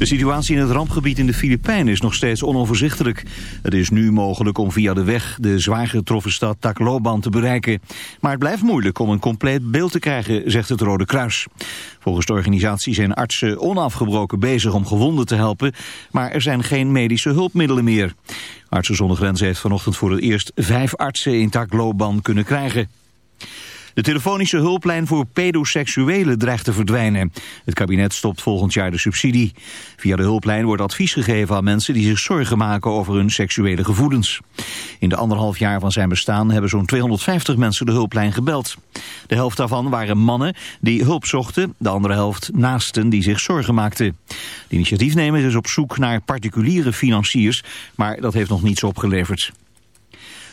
De situatie in het rampgebied in de Filipijnen is nog steeds onoverzichtelijk. Het is nu mogelijk om via de weg de zwaar getroffen stad Tacloban te bereiken. Maar het blijft moeilijk om een compleet beeld te krijgen, zegt het Rode Kruis. Volgens de organisatie zijn artsen onafgebroken bezig om gewonden te helpen, maar er zijn geen medische hulpmiddelen meer. Artsen zonder Grenzen heeft vanochtend voor het eerst vijf artsen in Tacloban kunnen krijgen. De telefonische hulplijn voor pedoseksuelen dreigt te verdwijnen. Het kabinet stopt volgend jaar de subsidie. Via de hulplijn wordt advies gegeven aan mensen die zich zorgen maken over hun seksuele gevoelens. In de anderhalf jaar van zijn bestaan hebben zo'n 250 mensen de hulplijn gebeld. De helft daarvan waren mannen die hulp zochten, de andere helft naasten die zich zorgen maakten. De initiatiefnemer is op zoek naar particuliere financiers, maar dat heeft nog niets opgeleverd.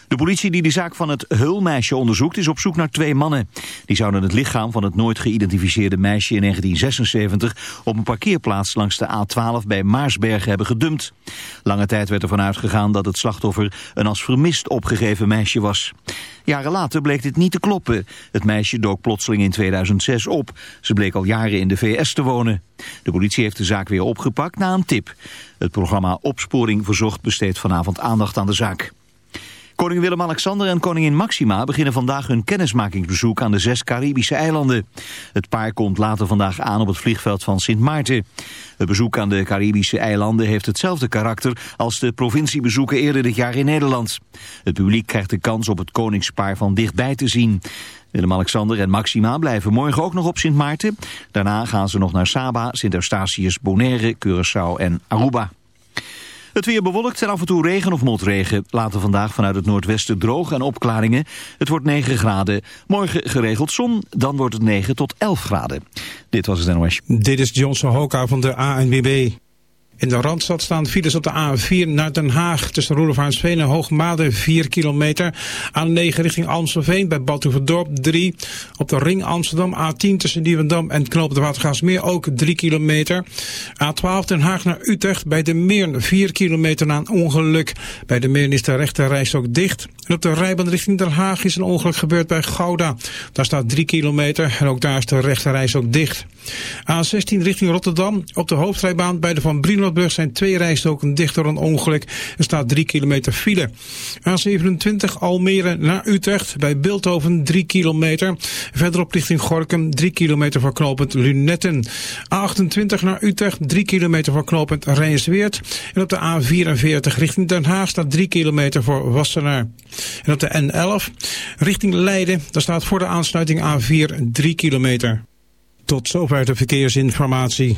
De politie die de zaak van het Hulmeisje onderzoekt is op zoek naar twee mannen. Die zouden het lichaam van het nooit geïdentificeerde meisje in 1976 op een parkeerplaats langs de A12 bij Maarsbergen hebben gedumpt. Lange tijd werd ervan uitgegaan dat het slachtoffer een als vermist opgegeven meisje was. Jaren later bleek dit niet te kloppen. Het meisje dook plotseling in 2006 op. Ze bleek al jaren in de VS te wonen. De politie heeft de zaak weer opgepakt na een tip. Het programma Opsporing Verzocht besteedt vanavond aandacht aan de zaak. Koning Willem-Alexander en koningin Maxima beginnen vandaag hun kennismakingsbezoek aan de zes Caribische eilanden. Het paar komt later vandaag aan op het vliegveld van Sint Maarten. Het bezoek aan de Caribische eilanden heeft hetzelfde karakter als de provinciebezoeken eerder dit jaar in Nederland. Het publiek krijgt de kans op het koningspaar van dichtbij te zien. Willem-Alexander en Maxima blijven morgen ook nog op Sint Maarten. Daarna gaan ze nog naar Saba, Sint Eustatius, Bonaire, Curaçao en Aruba. Het weer bewolkt en af en toe regen of motregen. Later vandaag vanuit het noordwesten droog en opklaringen. Het wordt 9 graden. Morgen geregeld zon, dan wordt het 9 tot 11 graden. Dit was het NOS. Dit is Johnson Hoka van de ANWB. In de Randstad staan files op de A4 naar Den Haag tussen Roelevaansveen en Hoogmade 4 kilometer. A9 richting Amstelveen bij Badhoevedorp 3. Op de ring Amsterdam A10 tussen Nieuwendam en Knoop de Watergaasmeer ook 3 kilometer. A12 Den Haag naar Utrecht bij de Meern 4 kilometer na een ongeluk. Bij de Meern is de rechte reis ook dicht. En op de rijbaan richting Den Haag is een ongeluk gebeurd bij Gouda. Daar staat 3 kilometer en ook daar is de rechte reis ook dicht. A16 richting Rotterdam op de hoofdrijbaan bij de Van Brino Zijn twee rijstoken dicht door een ongeluk. Er staat 3 kilometer file. A27 Almere naar Utrecht bij Beeldhoven 3 kilometer. Verderop richting Gorkum 3 kilometer voor knooppunt Lunetten. A28 naar Utrecht 3 kilometer voor knooppunt Rijnsweert. En op de A44 richting Den Haag staat 3 kilometer voor Wassenaar. En op de N11 richting Leiden, daar staat voor de aansluiting A4 3 kilometer. Tot zover de verkeersinformatie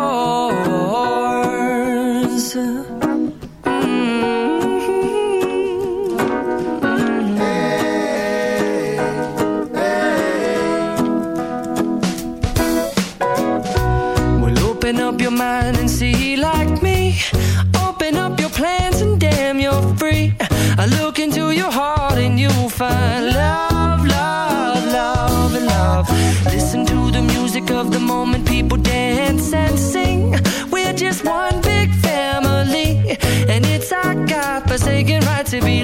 to be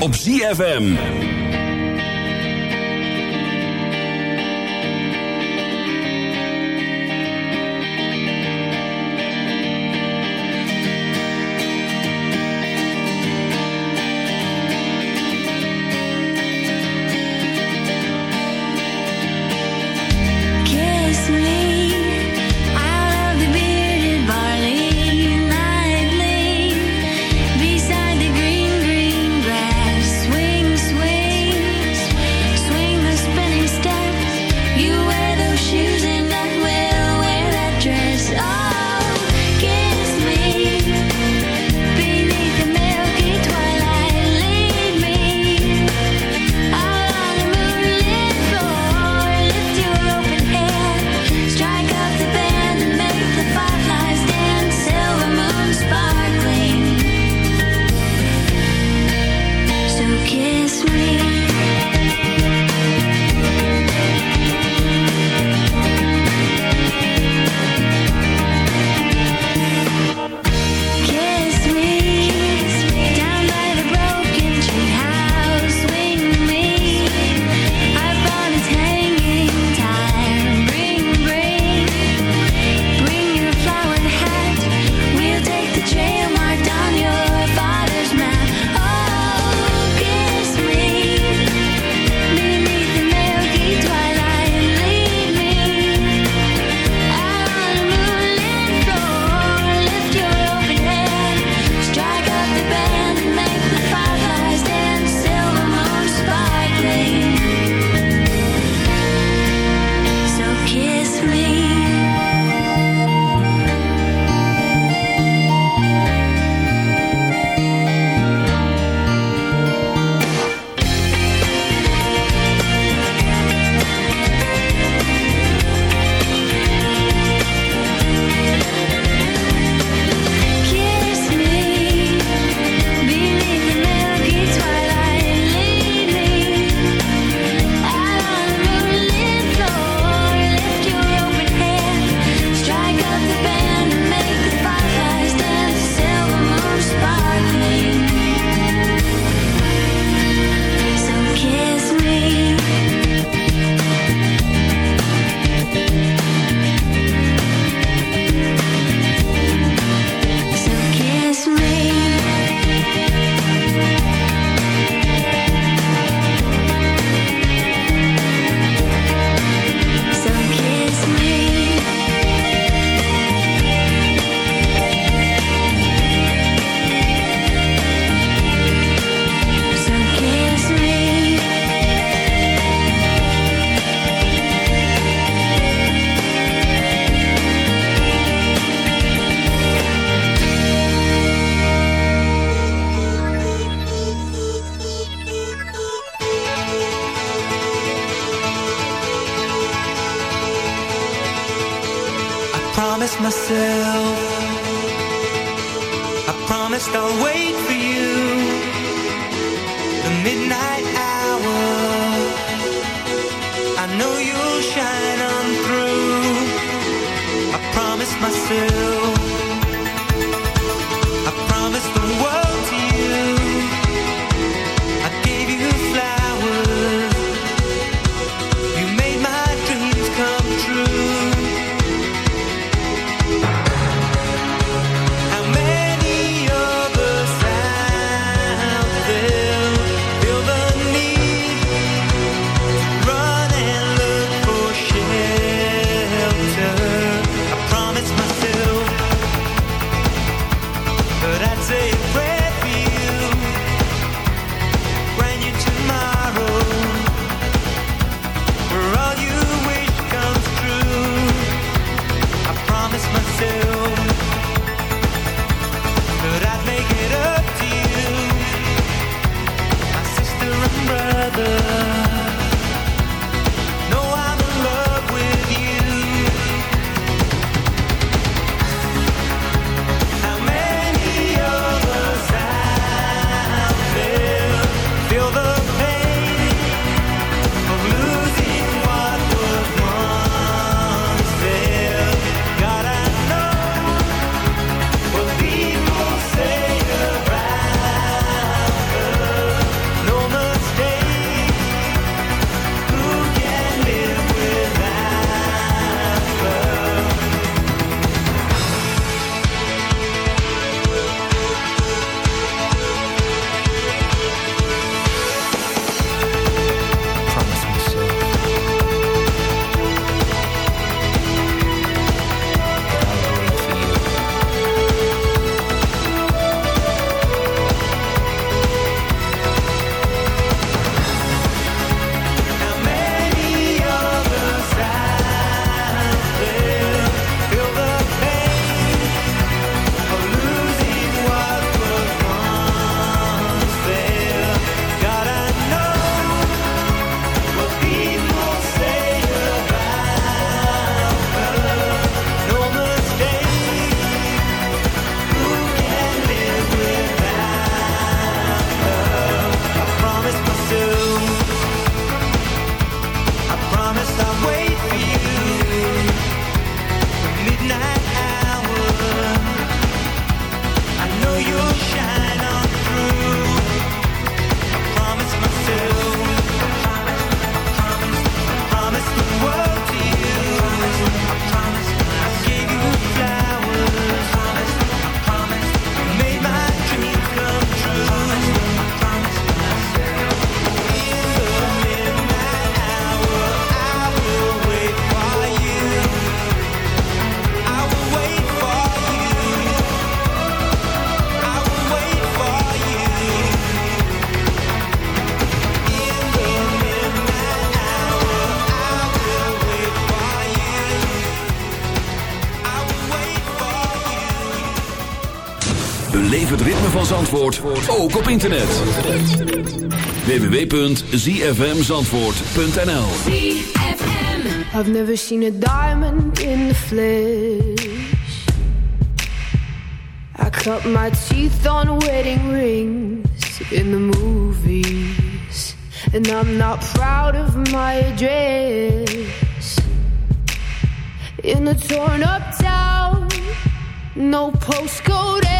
Op ZFM. Zandvoort, ook op internet. www.zfmzandvoort.nl I've never seen a diamond in the flesh. I cut my teeth on wedding rings in the movies. And I'm not proud of my address. In a torn up town, no postcode.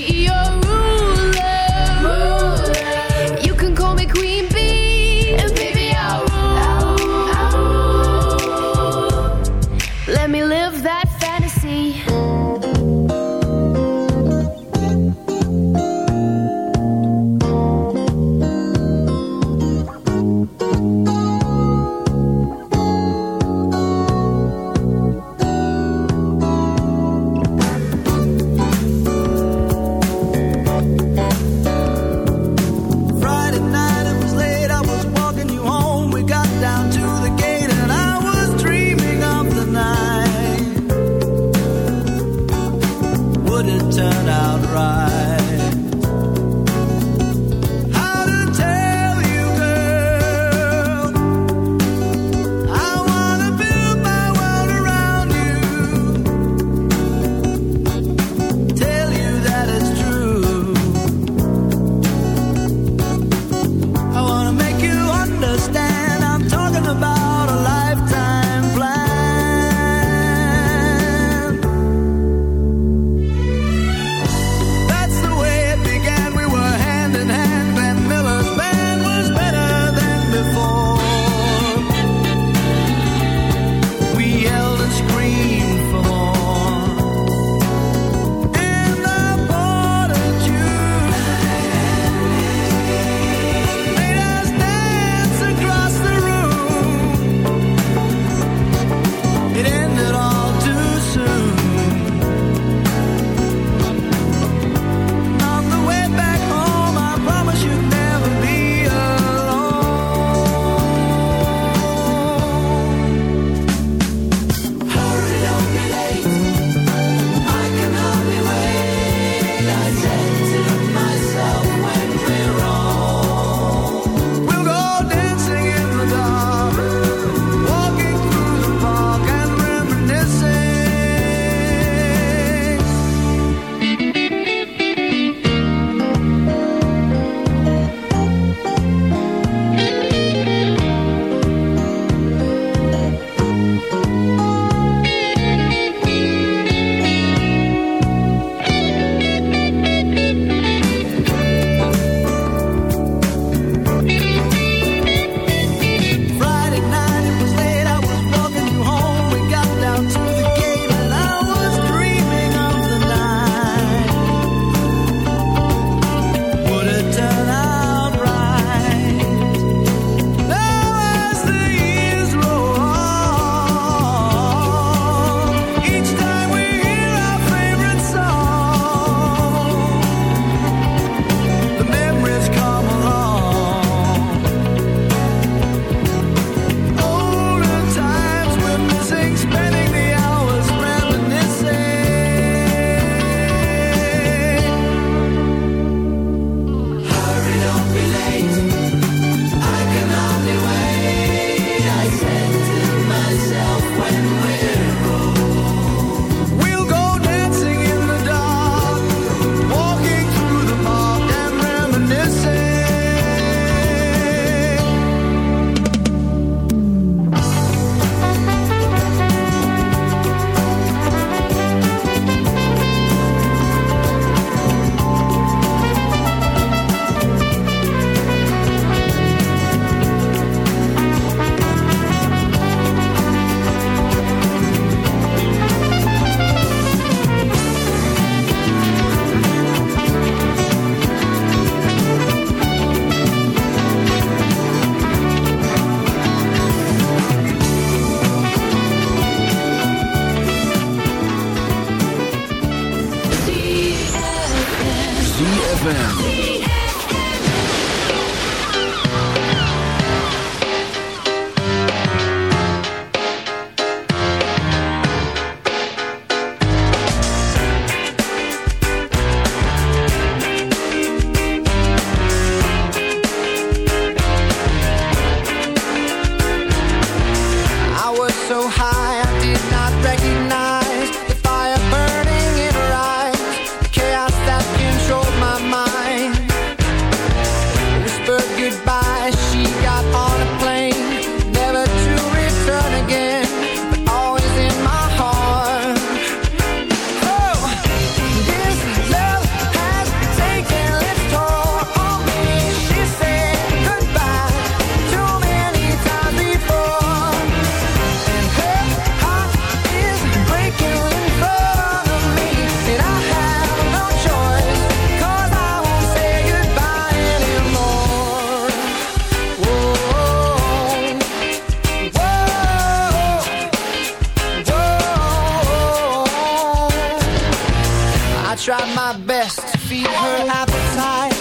tried my best to feed her appetite,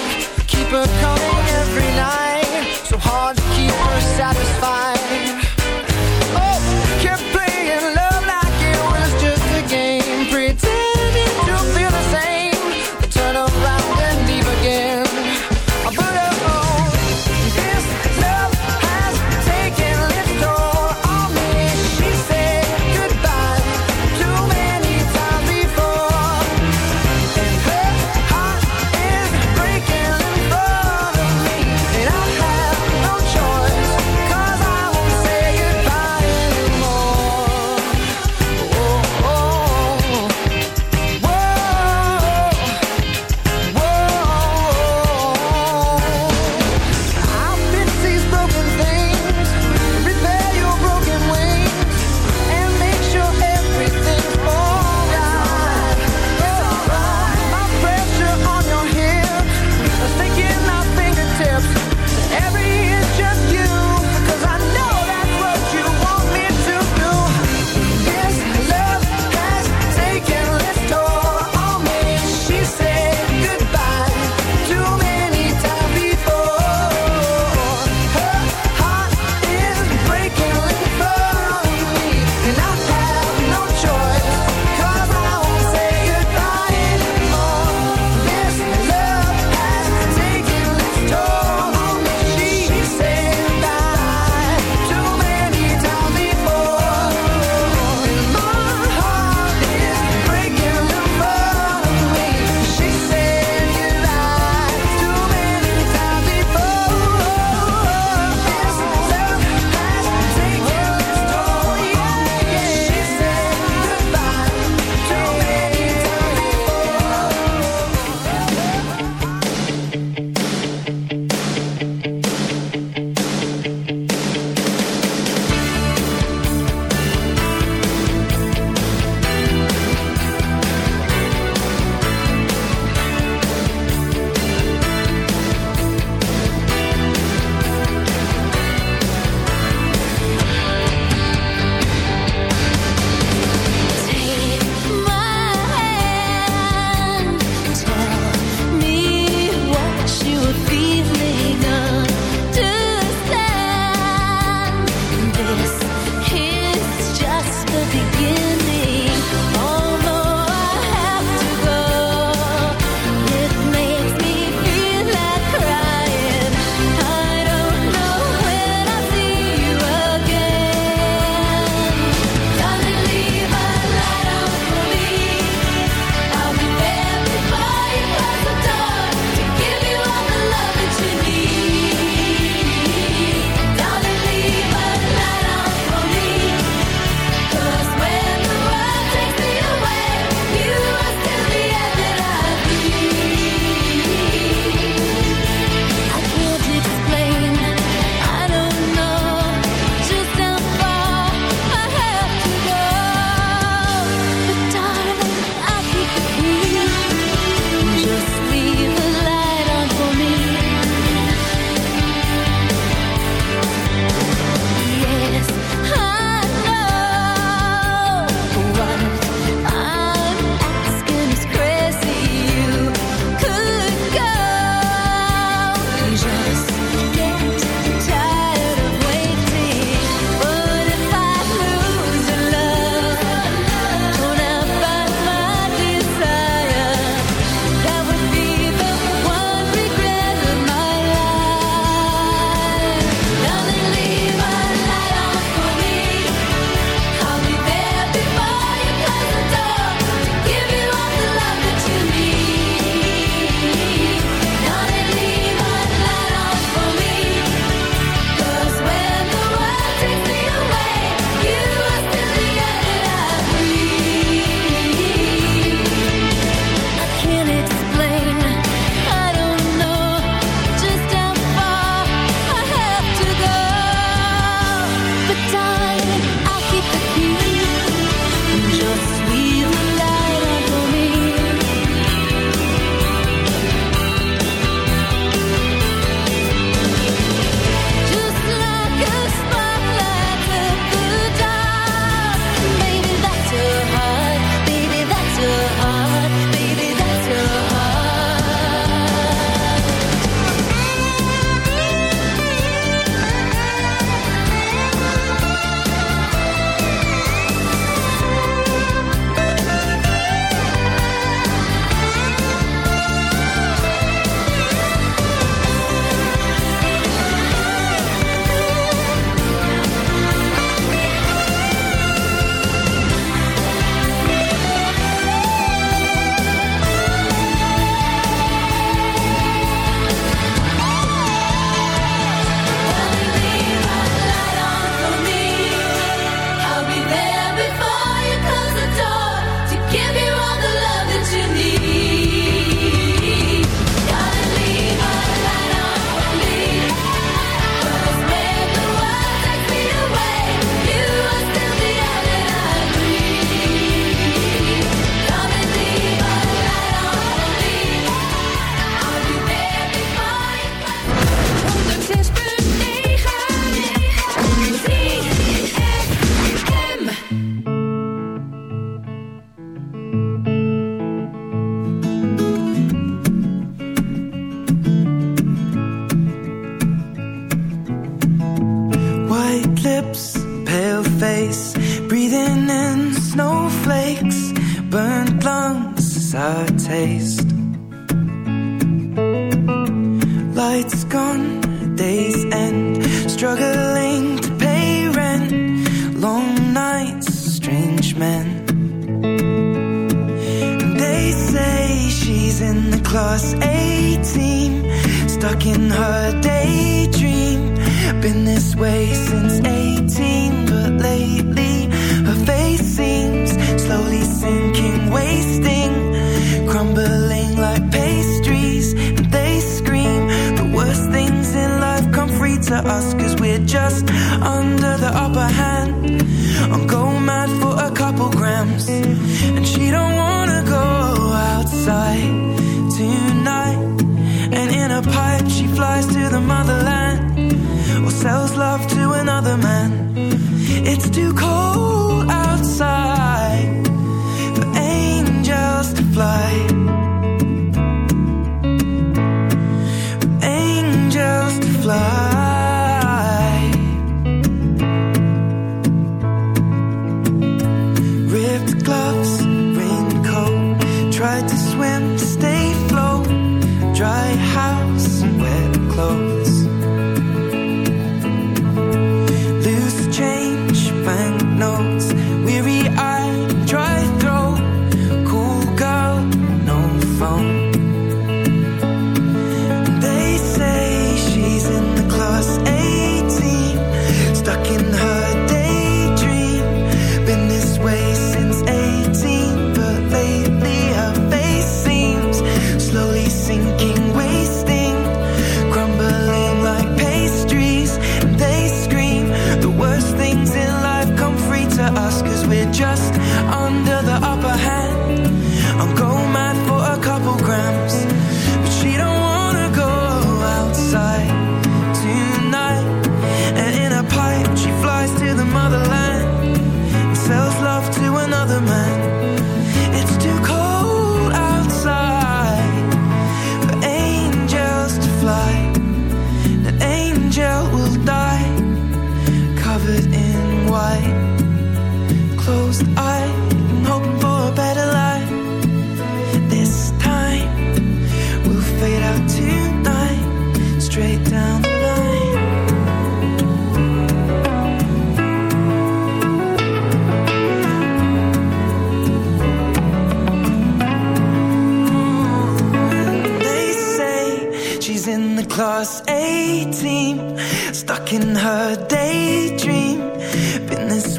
keep her coming every night. So hard to keep her satisfied. Oh, kept playing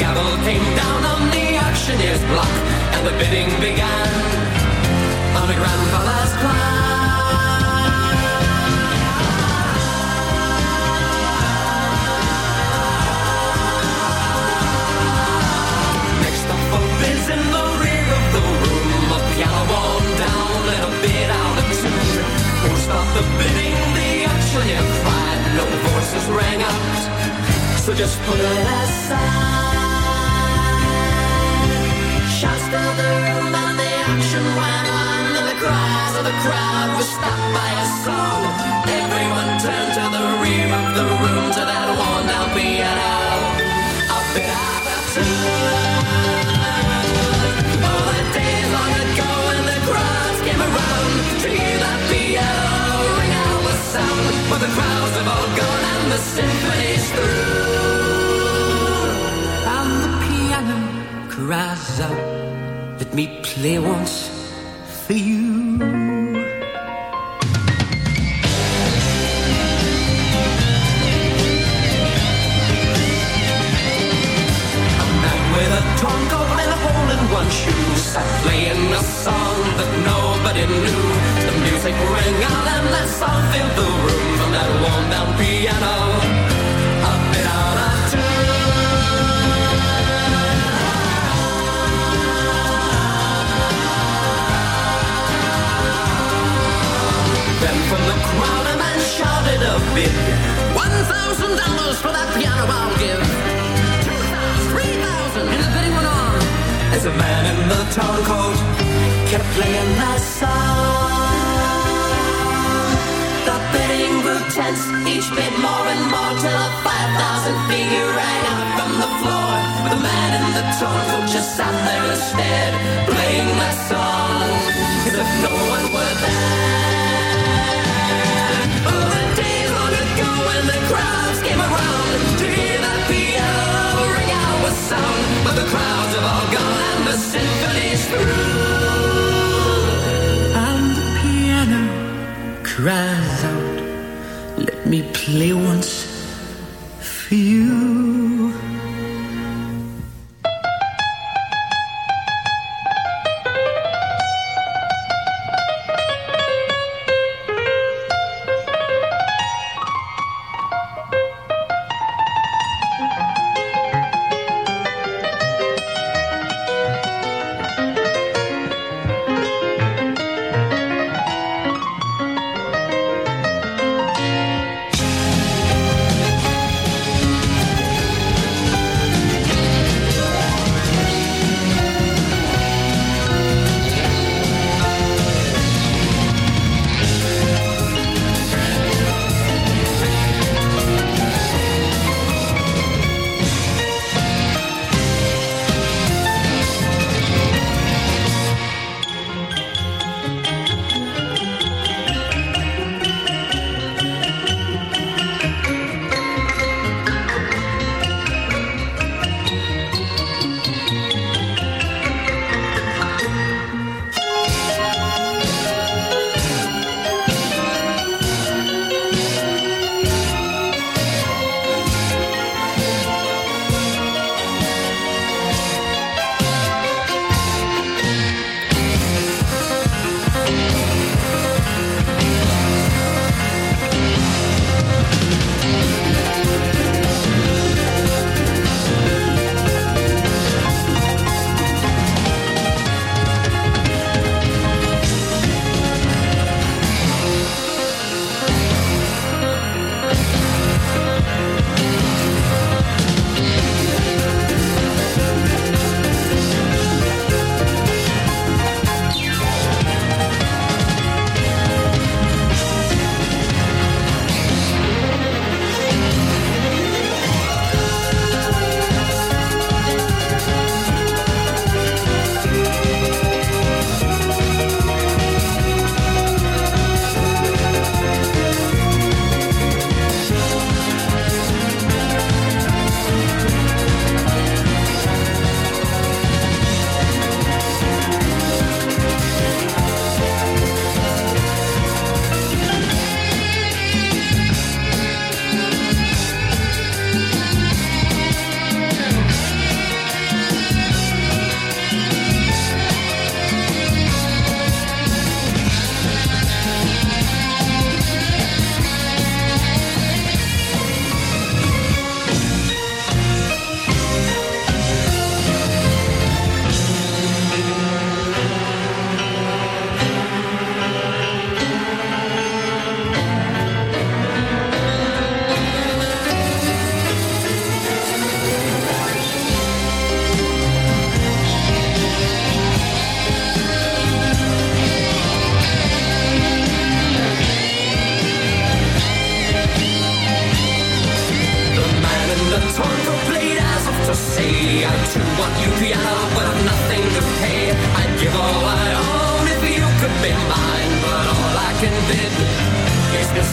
gavel came down on the auctioneer's block, and the bidding began on a grandfather's plan. Next up in the rear of the room, a piano down and a bit out of tune. Won't the bidding, the auctioneer cried. No voices rang out, so just put it aside. Crowd were stopped by a song. Everyone turned to the rear of the room to that worn down piano. A bit out of. Oh, the days long ago when the crowds came around to hear that piano ring out with sound. When the crowds have all gone and the symphony's through, and the piano cries out, "Let me play once for you." Hole in one shoe sat playing a song that nobody knew. The music rang out and that song filled the room from that worn down piano. A bit out of tune Then from the crowd a man shouted a bid. One thousand dollars for that piano I'll give. A man in the torn coat kept playing that song. The bidding grew tense, each bid more and more till a five thousand figure rang out from the floor. The man in the torn coat just sat there stared, playing that song as if no one were there.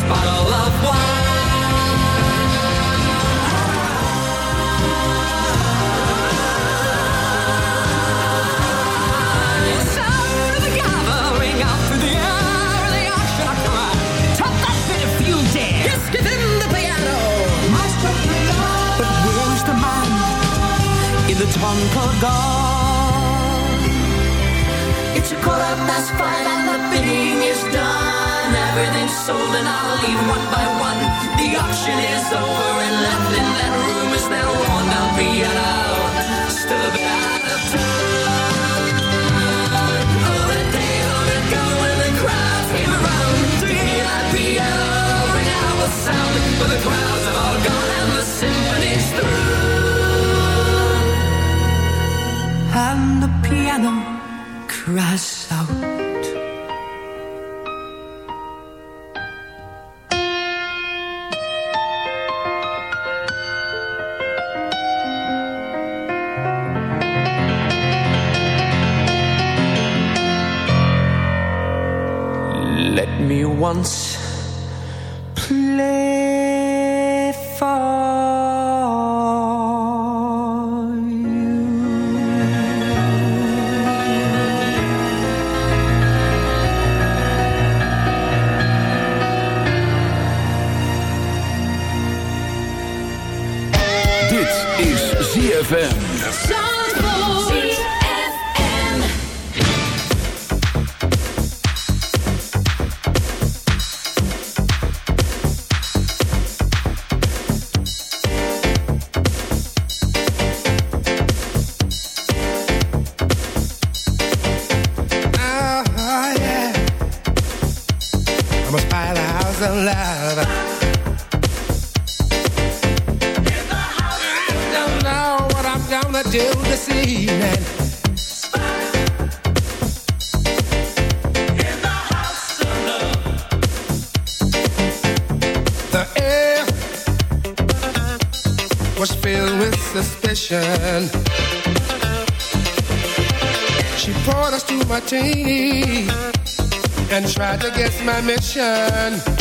Bottle of wine. Sound of the out through the air, the that bit the But where's the man in the tonka gown? It's a quarter past five and the done. Everything's sold and I'll leave one by one. The auction is over and left in that room is that worn down piano. Still a bit out of tune. Oh, the day long ago when the crowds came around to hear that piano ring out sound. But the crowds have all gone and the symphony's through. And the piano cries out. Once buy the house of love. I don't know what I'm gonna do this evening. The air was filled with suspicion. She poured us two martini and tried to guess my mission.